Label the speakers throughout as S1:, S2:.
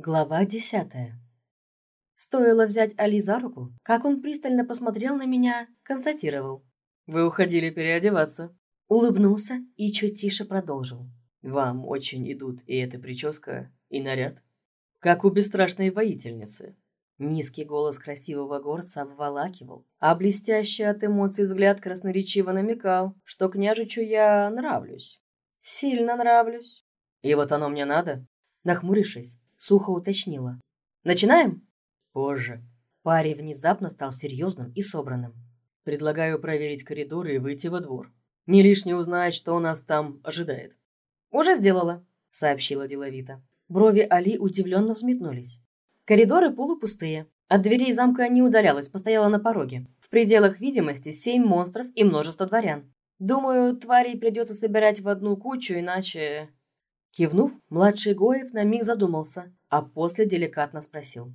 S1: Глава десятая. Стоило взять Али за руку, как он пристально посмотрел на меня, констатировал.
S2: «Вы уходили переодеваться».
S1: Улыбнулся и чуть тише продолжил.
S2: «Вам очень идут и эта прическа, и наряд. Как у бесстрашной воительницы».
S1: Низкий голос красивого горца обволакивал, а блестящий от эмоций взгляд красноречиво намекал, что княжичу я нравлюсь. Сильно нравлюсь.
S2: «И вот оно мне надо?»
S1: Нахмурившись, сухо уточнила. «Начинаем?»
S2: «Позже».
S1: Парень внезапно стал серьезным и собранным.
S2: «Предлагаю проверить коридоры и выйти во двор. Не лишне узнать, что нас там ожидает».
S1: «Уже сделала», — сообщила деловито. Брови Али удивленно взметнулись. Коридоры полупустые. От дверей замка не удалялась, постояла на пороге. В пределах видимости семь монстров и множество дворян. Думаю, тварей придется собирать в одну кучу, иначе... Кивнув, младший Гоев на миг задумался, а после деликатно спросил.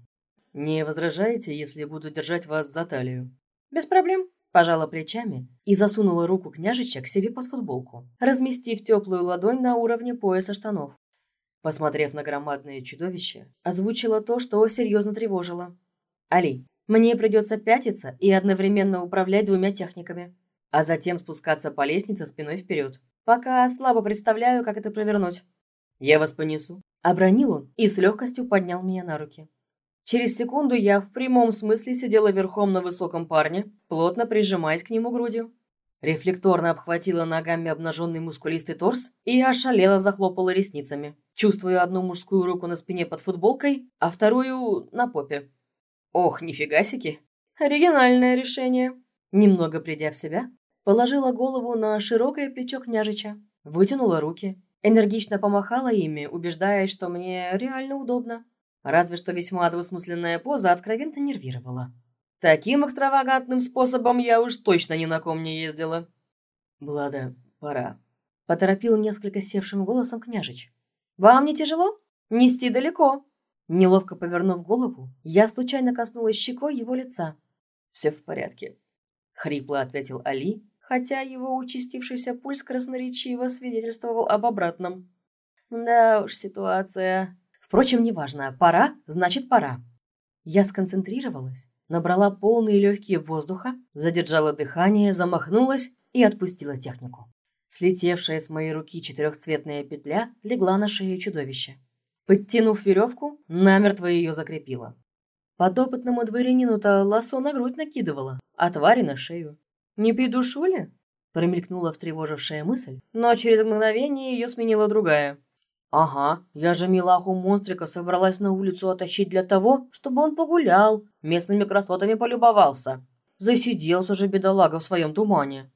S2: «Не возражаете, если буду держать вас за талию?»
S1: «Без проблем», – пожала плечами и засунула руку княжича к себе под футболку, разместив теплую ладонь на уровне пояса штанов. Посмотрев на громадное чудовище, озвучила то, что серьезно тревожило. «Али, мне придется пятиться и одновременно управлять двумя техниками, а затем спускаться по лестнице спиной вперед. Пока слабо представляю, как это провернуть.
S2: «Я вас понесу», –
S1: обронил он и с легкостью поднял меня на руки. Через секунду я в прямом смысле сидела верхом на высоком парне, плотно прижимаясь к нему грудью. Рефлекторно обхватила ногами обнаженный мускулистый торс и ошалела захлопала ресницами, чувствуя одну мужскую руку на спине под футболкой, а вторую на попе. Ох, нифига сики! Оригинальное решение. Немного придя в себя, положила голову на широкое плечо княжича, вытянула руки, Энергично помахала ими, убеждаясь, что мне реально удобно. Разве что весьма двусмысленная поза откровенно нервировала. Таким экстравагантным способом я уж точно ни на ком не ездила.
S2: «Влада, пора», —
S1: поторопил несколько севшим голосом княжич. «Вам не тяжело? Нести далеко». Неловко повернув голову, я случайно коснулась щекой его лица.
S2: «Все в порядке», — хрипло ответил Али, хотя его участившийся пульс красноречиво свидетельствовал об обратном.
S1: Да уж, ситуация. Впрочем, неважно. Пора, значит пора. Я сконцентрировалась, набрала полные легкие воздуха, задержала дыхание, замахнулась и отпустила технику. Слетевшая с моей руки четырехцветная петля легла на шею чудовища. Подтянув веревку, намертво ее закрепила. Подопытному дворянину-то лосо на грудь накидывала, а твари на шею. «Не придушу ли?» – промелькнула встревожившая мысль, но через мгновение ее сменила другая. «Ага, я же милаху монстрика собралась на улицу оттащить для того, чтобы он погулял, местными красотами полюбовался. Засиделся же бедолага в своем тумане».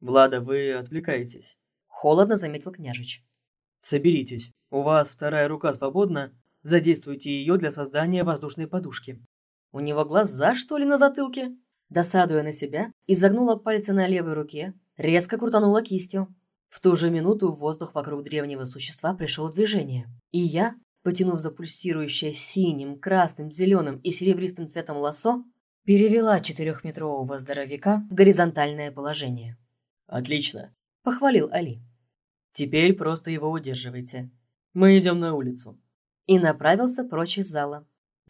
S2: «Влада, вы отвлекаетесь», –
S1: холодно заметил княжич.
S2: «Соберитесь. У вас вторая рука свободна. Задействуйте ее для создания воздушной подушки».
S1: «У него глаза, что ли, на затылке?» Досадуя на себя, изогнула пальцы на левой руке, резко крутанула кистью. В ту же минуту воздух вокруг древнего существа пришел в движение. И я, потянув за пульсирующее синим, красным, зеленым и серебристым цветом лосо, перевела четырехметрового здоровяка в горизонтальное положение.
S2: «Отлично», –
S1: похвалил Али.
S2: «Теперь просто его удерживайте. Мы идем на улицу».
S1: И направился прочь из зала.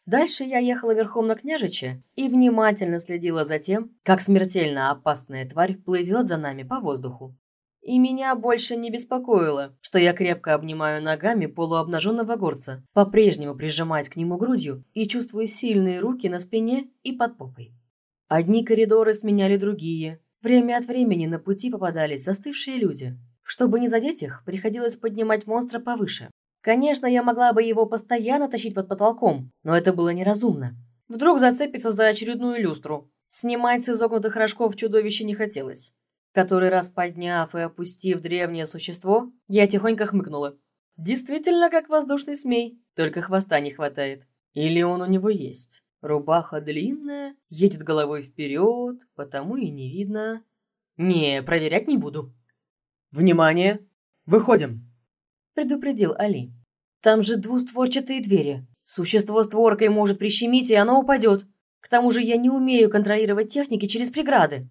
S1: Дальше я ехала верхом на княжиче и внимательно следила за тем, как смертельно опасная тварь плывет за нами по воздуху. И меня больше не беспокоило, что я крепко обнимаю ногами полуобнаженного горца, по-прежнему прижимаясь к нему грудью и чувствую сильные руки на спине и под попой. Одни коридоры сменяли другие. Время от времени на пути попадались застывшие люди. Чтобы не задеть их, приходилось поднимать монстра повыше. Конечно, я могла бы его постоянно тащить под потолком, но это было неразумно. Вдруг зацепится за очередную люстру. Снимать с изогнутых рожков чудовище не хотелось. Который раз подняв и опустив древнее существо, я тихонько хмыкнула. Действительно, как воздушный змей, только хвоста не хватает. Или он у него есть. Рубаха длинная, едет головой вперед, потому и не видно. Не, проверять не буду.
S2: «Внимание! Выходим!»
S1: предупредил Али. «Там же двустворчатые двери. Существо с творкой может прищемить, и оно упадет. К тому же я не умею контролировать техники через преграды».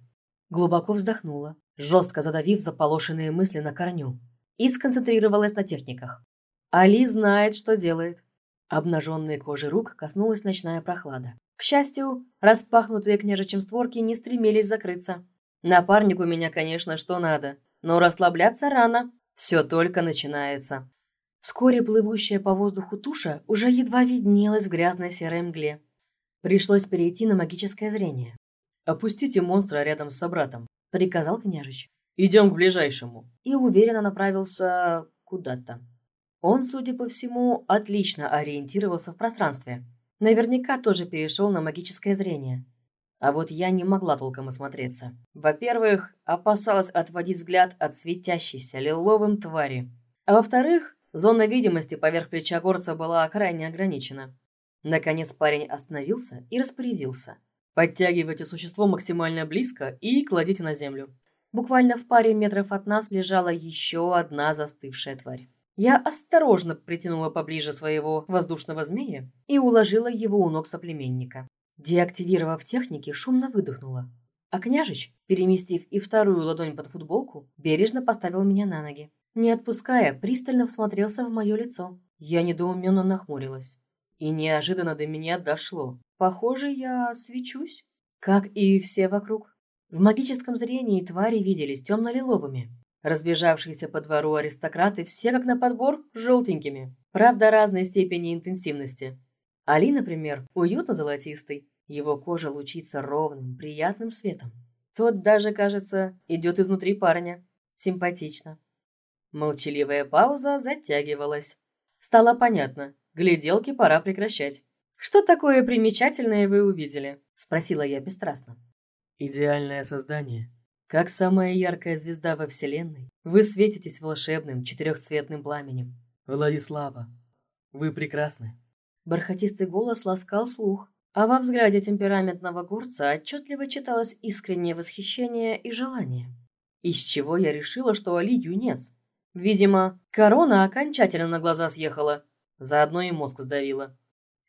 S1: Глубоко вздохнула, жестко задавив заполошенные мысли на корню, и сконцентрировалась на техниках. Али знает, что делает. Обнаженные кожи рук коснулась ночная прохлада. К счастью, распахнутые княжичем створки не стремились закрыться. Напарник у меня, конечно, что надо, но расслабляться рано. Все только начинается. Вскоре плывущая по воздуху туша уже едва виднелась в грязной серой мгле. Пришлось перейти на магическое зрение.
S2: «Опустите монстра рядом с собратом», —
S1: приказал княжич.
S2: «Идем к ближайшему».
S1: И уверенно направился куда-то. Он, судя по всему, отлично ориентировался в пространстве. Наверняка тоже перешел на магическое зрение. А вот я не могла толком осмотреться. Во-первых, опасалась отводить взгляд от светящейся лиловым твари. А во-вторых, зона видимости поверх плеча горца была крайне ограничена. Наконец парень остановился и распорядился.
S2: «Подтягивайте существо максимально близко и кладите на землю».
S1: Буквально в паре метров от нас лежала еще одна застывшая тварь. Я осторожно притянула поближе своего воздушного змея и уложила его у ног соплеменника. Деактивировав техники, шумно выдохнула. А княжич, переместив и вторую ладонь под футболку, бережно поставил меня на ноги. Не отпуская, пристально всмотрелся в мое лицо. Я недоуменно нахмурилась. И неожиданно до меня дошло. Похоже, я свечусь. Как и все вокруг. В магическом зрении твари виделись темно-лиловыми. Разбежавшиеся по двору аристократы все как на подбор желтенькими. Правда, разной степени интенсивности. Али, например, уютно золотистый. Его кожа лучится ровным, приятным светом. Тот даже, кажется, идет изнутри парня. Симпатично. Молчаливая пауза затягивалась. Стало понятно. Гляделки пора прекращать. «Что такое примечательное вы увидели?» – спросила я бесстрастно.
S2: «Идеальное создание. Как самая яркая звезда во Вселенной, вы светитесь волшебным четырехцветным пламенем. Владислава, вы прекрасны».
S1: Бархатистый голос ласкал слух, а во взгляде темпераментного горца отчетливо читалось искреннее восхищение и желание. Из чего я решила, что Али юнец. Видимо, корона окончательно на глаза съехала – Заодно и мозг сдавило.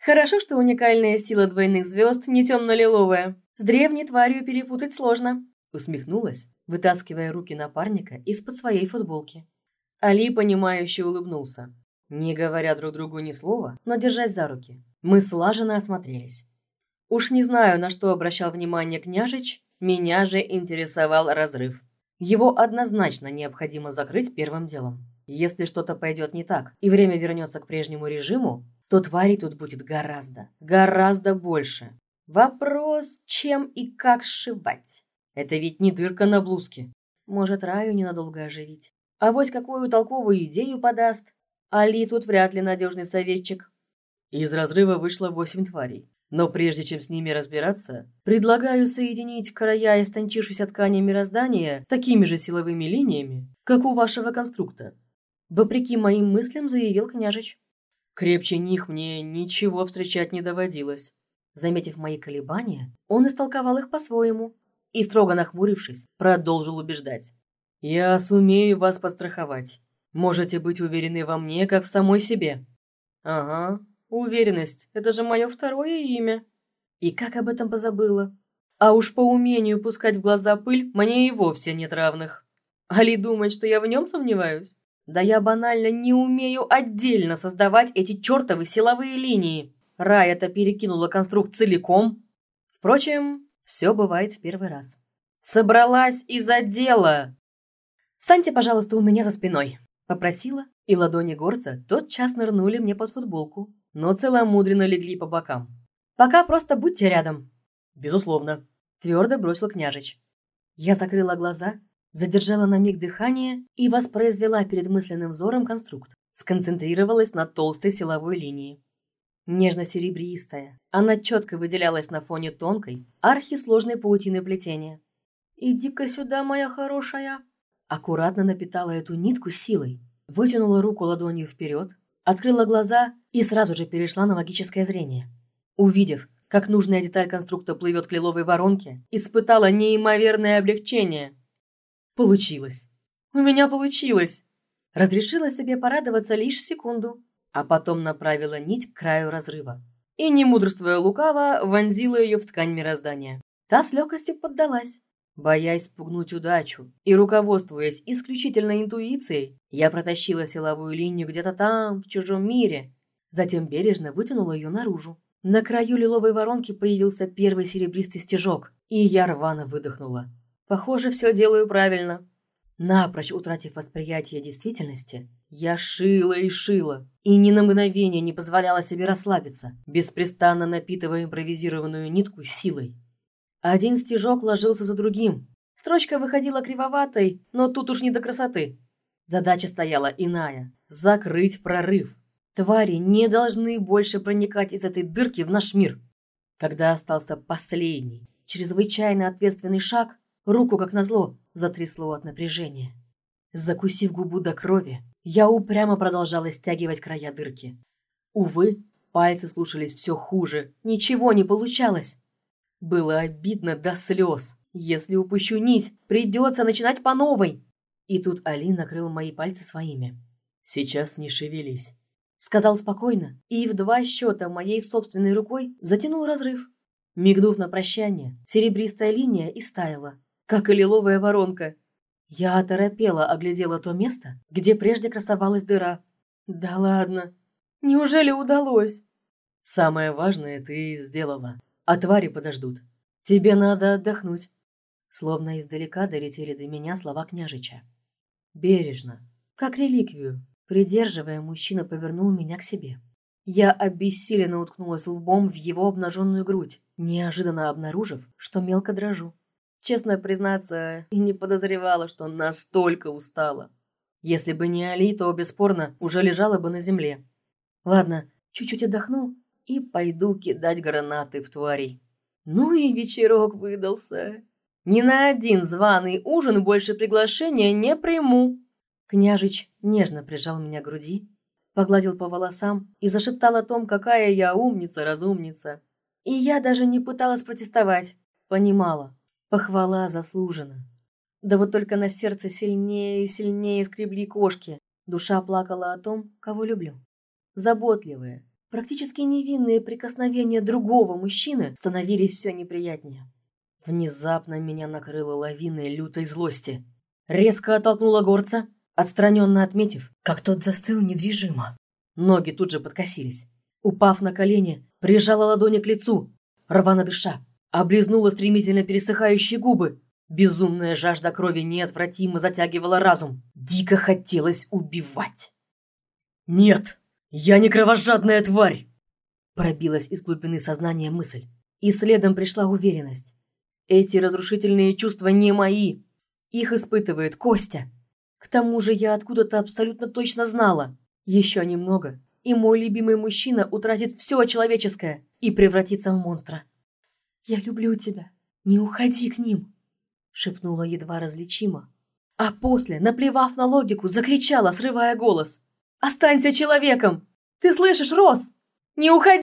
S1: Хорошо, что уникальная сила двойных звезд не темно-лиловая. С древней тварью перепутать сложно. Усмехнулась, вытаскивая руки напарника из-под своей футболки. Али, понимающе улыбнулся. Не говоря друг другу ни слова, но держась за руки. Мы слаженно осмотрелись. Уж не знаю, на что обращал внимание княжич, меня же интересовал разрыв. Его однозначно необходимо закрыть первым делом. Если что-то пойдет не так, и время вернется к прежнему режиму, то тварей тут будет гораздо, гораздо больше. Вопрос, чем и как сшивать. Это ведь не дырка на блузке. Может, Раю ненадолго оживить. А вот какую толковую идею подаст. Али тут вряд ли надежный советчик.
S2: Из разрыва вышло восемь тварей. Но прежде чем с ними разбираться, предлагаю соединить края истончившейся ткани мироздания такими же силовыми линиями, как у вашего конструкта.
S1: Вопреки моим мыслям заявил княжич.
S2: Крепче них мне ничего встречать не доводилось.
S1: Заметив мои колебания, он истолковал их по-своему и, строго нахмурившись, продолжил убеждать.
S2: «Я сумею вас подстраховать. Можете быть уверены во мне, как в самой себе».
S1: «Ага, уверенность – это же мое второе имя». И как об этом позабыла. А уж по умению пускать в глаза пыль мне и вовсе нет равных. Али думает, что я в нем сомневаюсь? Да я банально не умею отдельно создавать эти чертовы силовые линии. Рай это перекинула конструкт целиком. Впрочем, все бывает в первый раз. Собралась и задела. «Встаньте, пожалуйста, у меня за спиной», — попросила, и ладони горца тотчас нырнули мне под футболку, но целомудренно легли по бокам. «Пока просто будьте рядом».
S2: «Безусловно», —
S1: твердо бросил княжич. Я закрыла глаза задержала на миг дыхание и воспроизвела перед мысленным взором конструкт. Сконцентрировалась на толстой силовой линии. Нежно-серебристая, она четко выделялась на фоне тонкой, архисложной паутины плетения. «Иди-ка сюда, моя хорошая!» Аккуратно напитала эту нитку силой, вытянула руку ладонью вперед, открыла глаза и сразу же перешла на магическое зрение. Увидев, как нужная деталь конструкта плывет к лиловой воронке, испытала неимоверное облегчение. Получилось. У меня получилось. Разрешила себе порадоваться лишь секунду, а потом направила нить к краю разрыва. И, не мудрствуя лукаво, вонзила ее в ткань мироздания. Та с легкостью поддалась. Боясь спугнуть удачу и руководствуясь исключительно интуицией, я протащила силовую линию где-то там, в чужом мире, Затем бережно вытянула ее наружу. На краю лиловой воронки появился первый серебристый стежок, и я рвано выдохнула. Похоже, все делаю правильно. Напрочь утратив восприятие действительности, я шила и шила, и ни на мгновение не позволяла себе расслабиться, беспрестанно напитывая импровизированную нитку силой. Один стежок ложился за другим. Строчка выходила кривоватой, но тут уж не до красоты. Задача стояла иная – закрыть прорыв. Твари не должны больше проникать из этой дырки в наш мир. Когда остался последний, чрезвычайно ответственный шаг, руку, как назло, затрясло от напряжения. Закусив губу до крови, я упрямо продолжала стягивать края дырки. Увы, пальцы слушались все хуже, ничего не получалось. Было обидно до слез. Если упущу нить, придется начинать по новой. И тут Али накрыл мои пальцы своими. «Сейчас не шевелись», Сказал спокойно и в два счета моей собственной рукой затянул разрыв. Мигнув на прощание, серебристая линия истаяла, как и лиловая воронка. Я оторопела, оглядела то место, где прежде красовалась дыра. Да ладно, неужели удалось? Самое важное ты сделала, а твари подождут. Тебе надо отдохнуть. Словно издалека долетели до меня слова княжича. Бережно, как реликвию, Придерживая, мужчина повернул меня к себе. Я обессиленно уткнулась лбом в его обнаженную грудь, неожиданно обнаружив, что мелко дрожу. Честно признаться, и не подозревала, что настолько устала. Если бы не Али, то, бесспорно, уже лежала бы на земле. Ладно, чуть-чуть отдохну и пойду кидать гранаты в тварей. Ну и вечерок выдался. Ни на один званый ужин больше приглашения не приму. Княжич нежно прижал меня к груди, погладил по волосам и зашептал о том, какая я умница-разумница. И я даже не пыталась протестовать, понимала, похвала заслужена. Да вот только на сердце сильнее и сильнее скребли кошки, душа плакала о том, кого люблю. Заботливые, практически невинные прикосновения другого мужчины становились все неприятнее. Внезапно меня накрыло лавиной лютой злости. Резко оттолкнула горца, отстраненно отметив, как тот застыл недвижимо. Ноги тут же подкосились. Упав на колени, прижала ладони к лицу, рвано дыша, облизнула стремительно пересыхающие губы. Безумная жажда крови неотвратимо затягивала разум. Дико хотелось убивать. «Нет, я не кровожадная тварь!» Пробилась из глубины сознания мысль. И следом пришла уверенность. Эти разрушительные чувства не мои. Их испытывает Костя. К тому же я откуда-то абсолютно точно знала. Еще немного, и мой любимый мужчина утратит все человеческое и превратится в монстра. «Я люблю тебя. Не уходи к ним!» шепнула едва различимо. А после, наплевав на логику, закричала, срывая голос. «Останься человеком! Ты слышишь, Рос? Не уходи!»